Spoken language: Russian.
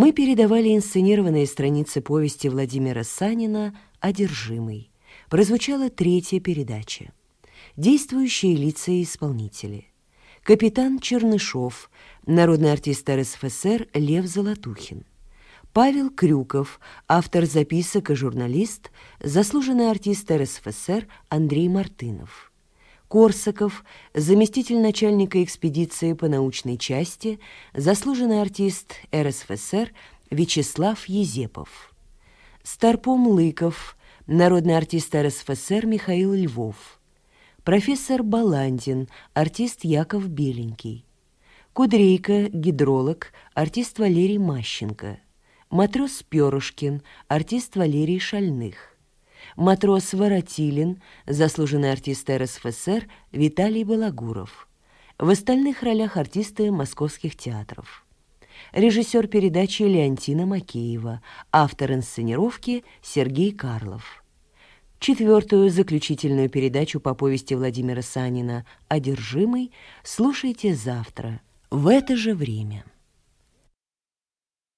мы передавали инсценированные страницы повести Владимира Санина «Одержимый». Прозвучала третья передача. Действующие лица и исполнители. Капитан Чернышов, народный артист РСФСР Лев Золотухин. Павел Крюков, автор записок и журналист, заслуженный артист РСФСР Андрей Мартынов. Корсаков, заместитель начальника экспедиции по научной части, заслуженный артист РСФСР Вячеслав Езепов. Старпом Лыков, народный артист РСФСР Михаил Львов. Профессор Баландин, артист Яков Беленький. Кудрейка, гидролог, артист Валерий Мащенко. Матрос Перышкин, артист Валерий Шальных. Матрос Воротилин, заслуженный артист РСФСР Виталий Балагуров. В остальных ролях артисты московских театров. Режиссер передачи Леонтина Макеева, автор инсценировки Сергей Карлов. Четвертую заключительную передачу по повести Владимира Санина «Одержимый» слушайте завтра в это же время.